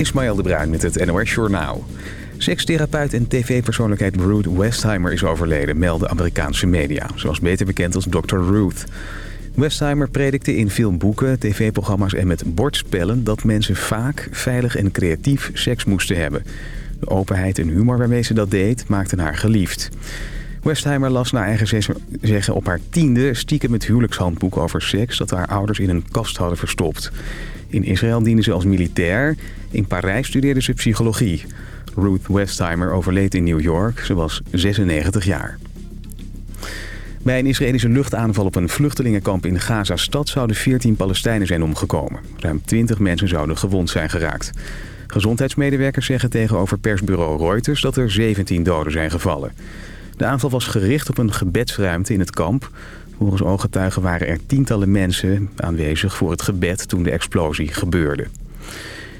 Ismaël de Bruin met het NOS Journaal. Sekstherapeut en tv-persoonlijkheid Ruth Westheimer is overleden, melden Amerikaanse media. Zoals beter bekend als Dr. Ruth. Westheimer predikte in veel boeken, tv-programma's en met bordspellen... dat mensen vaak, veilig en creatief seks moesten hebben. De openheid en humor waarmee ze dat deed, maakten haar geliefd. Westheimer las naar eigen zeggen op haar tiende stiekem het huwelijkshandboek over seks... dat haar ouders in een kast hadden verstopt. In Israël diende ze als militair. In Parijs studeerde ze psychologie. Ruth Westheimer overleed in New York. Ze was 96 jaar. Bij een Israëlische luchtaanval op een vluchtelingenkamp in Gaza-stad... zouden 14 Palestijnen zijn omgekomen. Ruim 20 mensen zouden gewond zijn geraakt. Gezondheidsmedewerkers zeggen tegenover persbureau Reuters... dat er 17 doden zijn gevallen. De aanval was gericht op een gebedsruimte in het kamp. Volgens ooggetuigen waren er tientallen mensen aanwezig voor het gebed toen de explosie gebeurde.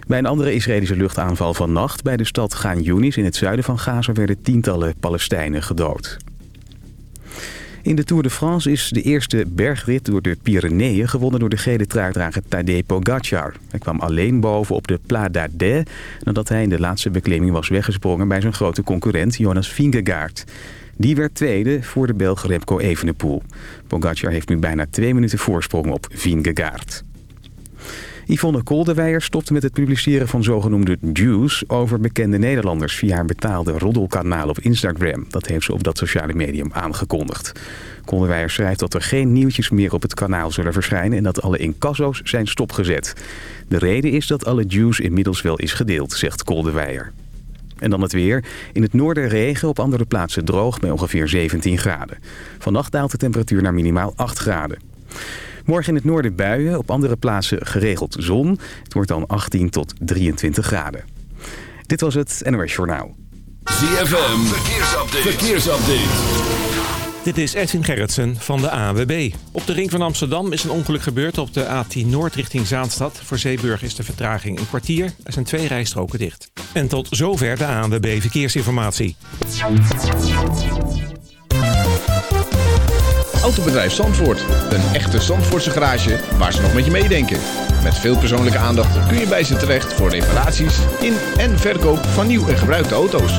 Bij een andere Israëlische luchtaanval van nacht bij de stad Gaan Yunis in het zuiden van Gaza werden tientallen Palestijnen gedood. In de Tour de France is de eerste bergrit door de Pyreneeën gewonnen door de gele truitdrager Tadej Pogacar. Hij kwam alleen boven op de Pla d'Ardè nadat hij in de laatste beklimming was weggesprongen bij zijn grote concurrent Jonas Vingegaard. Die werd tweede voor de Belg Remco Evenepoel. Pogacar heeft nu bijna twee minuten voorsprong op Vingegaard. Yvonne Kolderweijer stopte met het publiceren van zogenoemde juice over bekende Nederlanders via haar betaalde roddelkanaal op Instagram. Dat heeft ze op dat sociale medium aangekondigd. Kolderweijer schrijft dat er geen nieuwtjes meer op het kanaal zullen verschijnen en dat alle incasso's zijn stopgezet. De reden is dat alle juice inmiddels wel is gedeeld, zegt Kolderweijer. En dan het weer. In het noorden regen, op andere plaatsen droog bij ongeveer 17 graden. Vannacht daalt de temperatuur naar minimaal 8 graden. Morgen in het noorden buien, op andere plaatsen geregeld zon. Het wordt dan 18 tot 23 graden. Dit was het NOS Journaal. ZFM, verkeersupdate. verkeersupdate. Dit is Edwin Gerritsen van de ANWB. Op de ring van Amsterdam is een ongeluk gebeurd op de A10 Noord richting Zaanstad. Voor Zeeburg is de vertraging een kwartier. Er zijn twee rijstroken dicht. En tot zover de ANWB Verkeersinformatie. Autobedrijf Zandvoort. Een echte Zandvoortse garage waar ze nog met je meedenken. Met veel persoonlijke aandacht kun je bij ze terecht voor reparaties in en verkoop van nieuw en gebruikte auto's.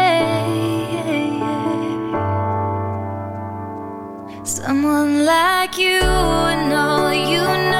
Someone like you and all you know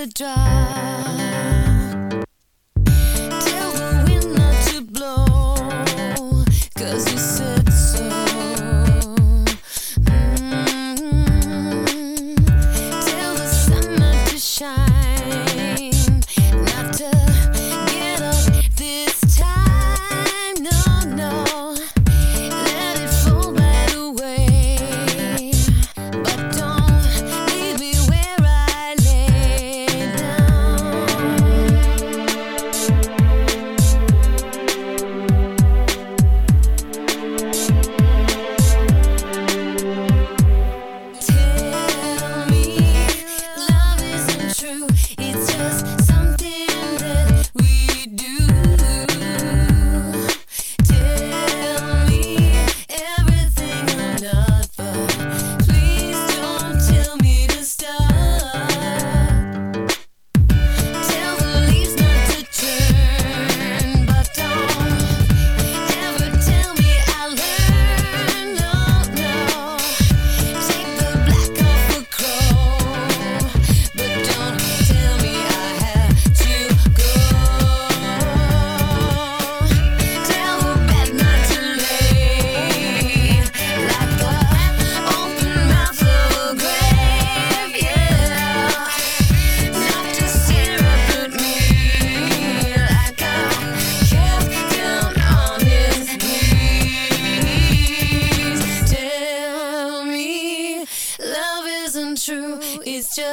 the drive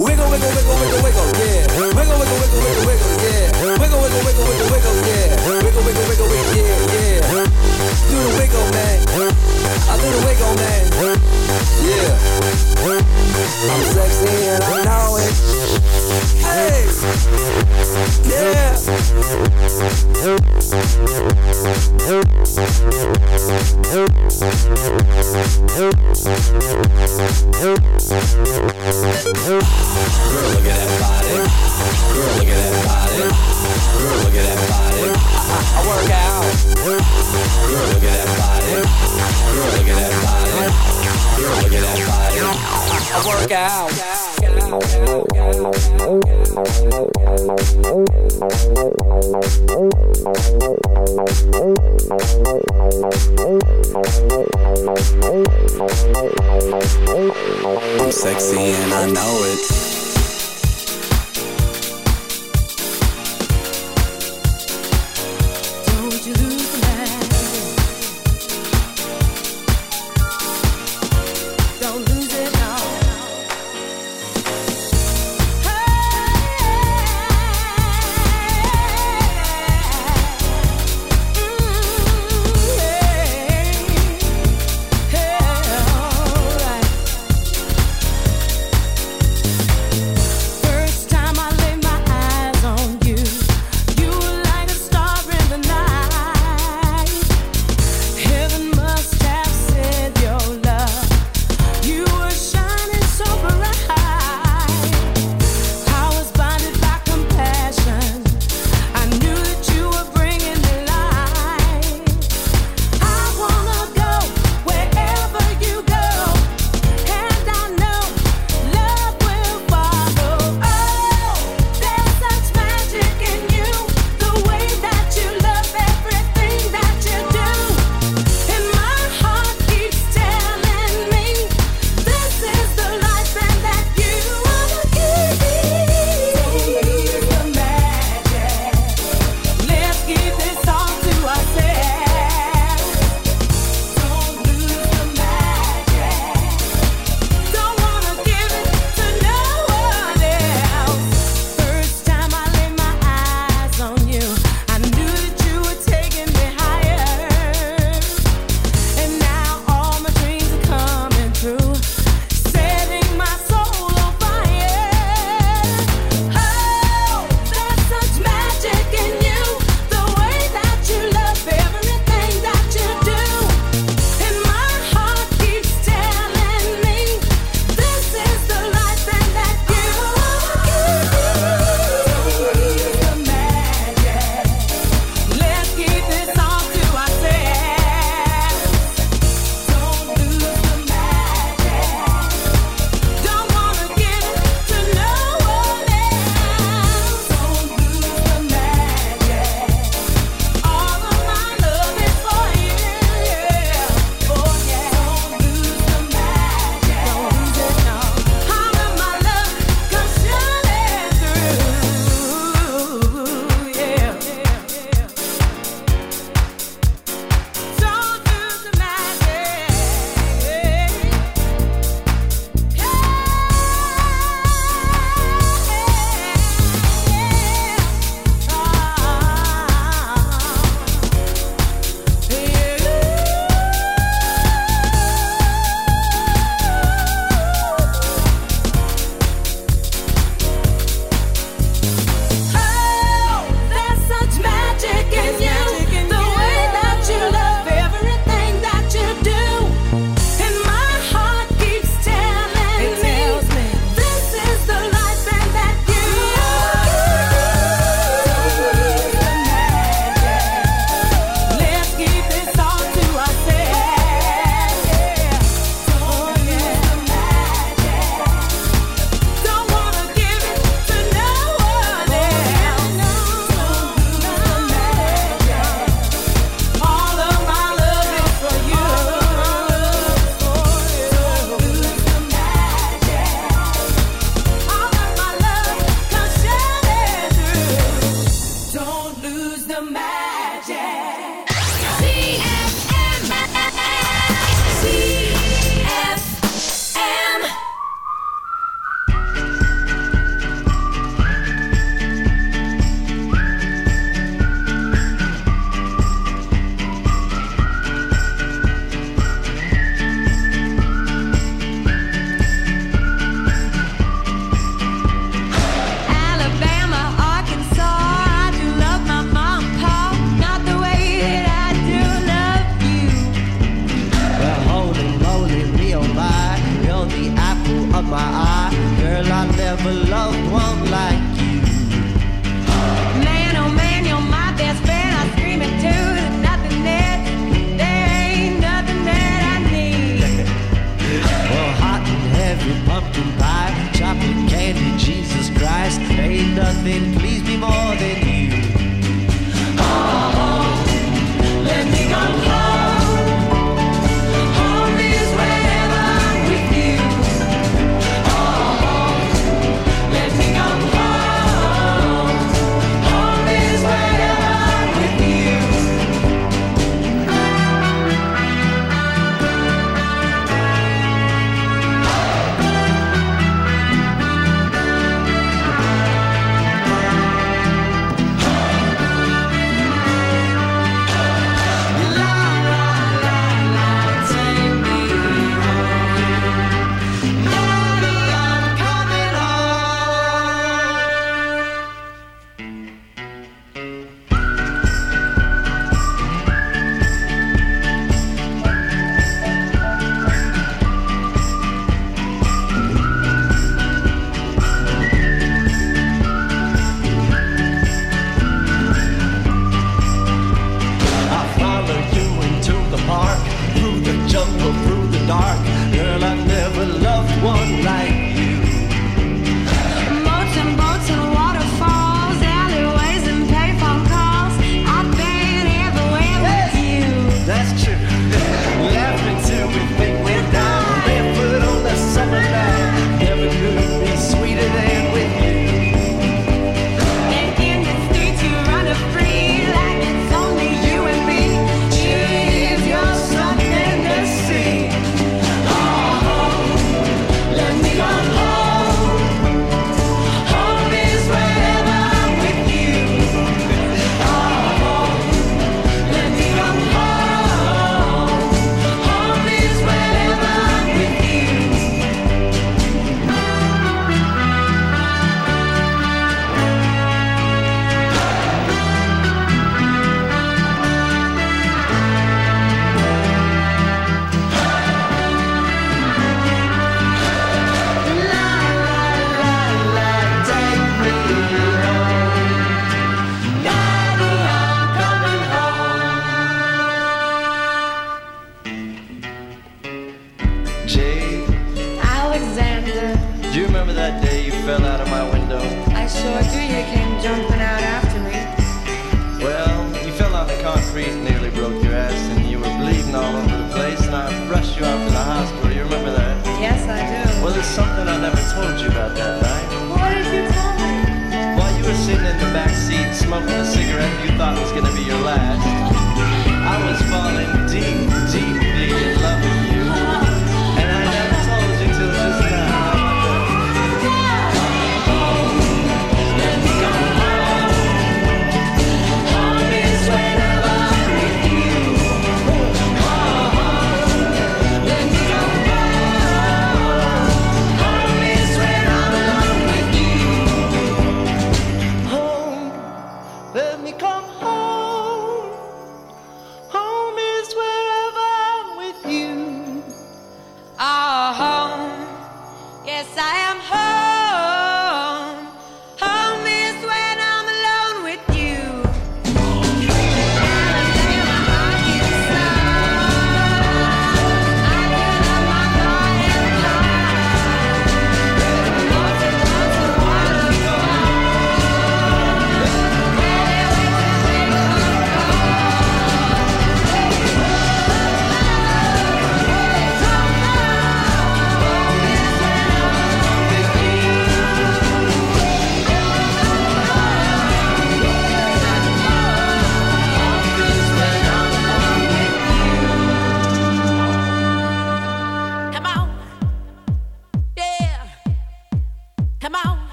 Wiggle, wiggle, wiggle, wiggle, wiggle.